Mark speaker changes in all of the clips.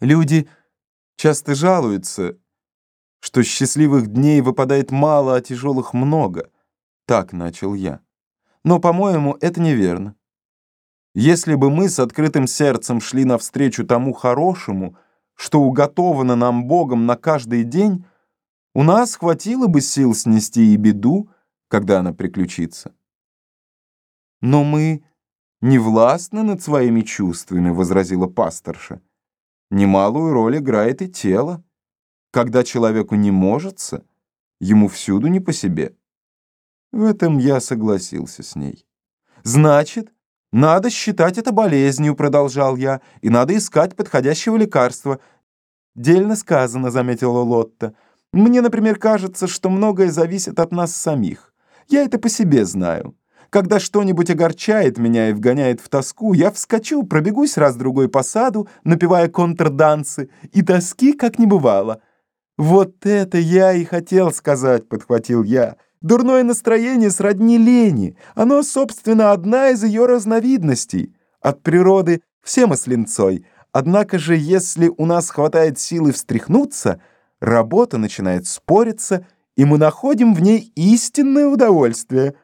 Speaker 1: Люди часто жалуются, что счастливых дней выпадает мало, а тяжелых много. Так начал я. Но, по-моему, это неверно. Если бы мы с открытым сердцем шли навстречу тому хорошему, что уготовано нам Богом на каждый день, у нас хватило бы сил снести и беду, когда она приключится. Но мы не властны над своими чувствами, возразила пасторша. Немалую роль играет и тело. Когда человеку не можется, ему всюду не по себе. В этом я согласился с ней. Значит, надо считать это болезнью, продолжал я, и надо искать подходящего лекарства. Дельно сказано, заметила Лотта. Мне, например, кажется, что многое зависит от нас самих. Я это по себе знаю. Когда что-нибудь огорчает меня и вгоняет в тоску, я вскочу, пробегусь раз-другой по саду, напевая контрдансы, и тоски как не бывало. «Вот это я и хотел сказать», — подхватил я. «Дурное настроение сродни лени. Оно, собственно, одна из ее разновидностей. От природы все мы с линцой. Однако же, если у нас хватает силы встряхнуться, работа начинает спориться, и мы находим в ней истинное удовольствие».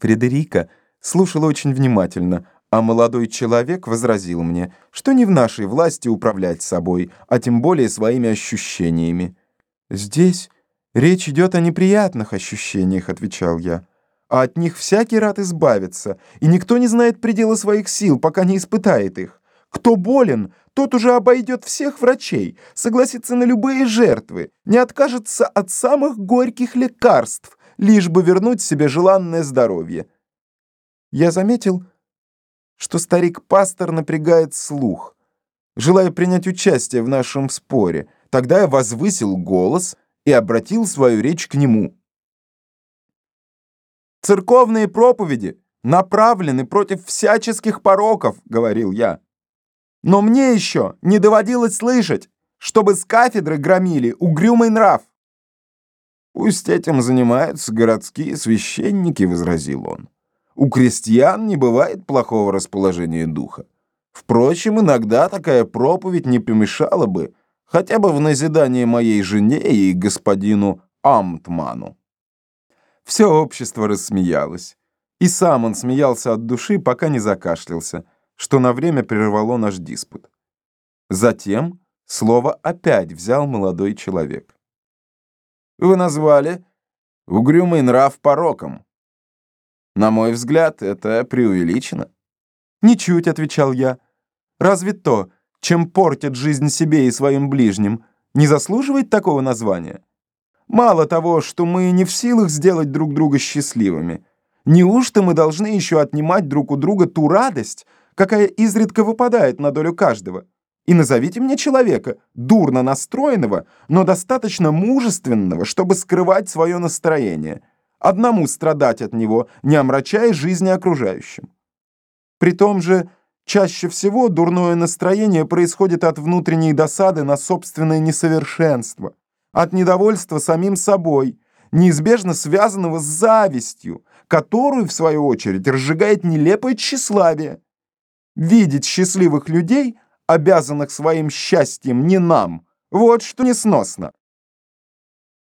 Speaker 1: Фредерика слушала очень внимательно, а молодой человек возразил мне, что не в нашей власти управлять собой, а тем более своими ощущениями. «Здесь речь идет о неприятных ощущениях», — отвечал я. «А от них всякий рад избавиться, и никто не знает предела своих сил, пока не испытает их. Кто болен, тот уже обойдет всех врачей, согласится на любые жертвы, не откажется от самых горьких лекарств, лишь бы вернуть себе желанное здоровье. Я заметил, что старик-пастор напрягает слух, желая принять участие в нашем споре. Тогда я возвысил голос и обратил свою речь к нему. «Церковные проповеди направлены против всяческих пороков», — говорил я. «Но мне еще не доводилось слышать, чтобы с кафедры громили угрюмый нрав. «Пусть этим занимаются городские священники», — возразил он. «У крестьян не бывает плохого расположения духа. Впрочем, иногда такая проповедь не помешала бы, хотя бы в назидание моей жене и господину Амтману». Все общество рассмеялось. И сам он смеялся от души, пока не закашлялся, что на время прервало наш диспут. Затем слово опять взял молодой человек. Вы назвали угрюмый нрав пороком. На мой взгляд, это преувеличено. «Ничуть», — отвечал я. «Разве то, чем портят жизнь себе и своим ближним, не заслуживает такого названия? Мало того, что мы не в силах сделать друг друга счастливыми, неужто мы должны еще отнимать друг у друга ту радость, какая изредка выпадает на долю каждого?» И назовите мне человека, дурно настроенного, но достаточно мужественного, чтобы скрывать свое настроение. Одному страдать от него, не омрачая жизни окружающим. При том же, чаще всего дурное настроение происходит от внутренней досады на собственное несовершенство, от недовольства самим собой, неизбежно связанного с завистью, которую, в свою очередь, разжигает нелепое тщеславие. Видеть счастливых людей – обязанных своим счастьем не нам. Вот что несносно.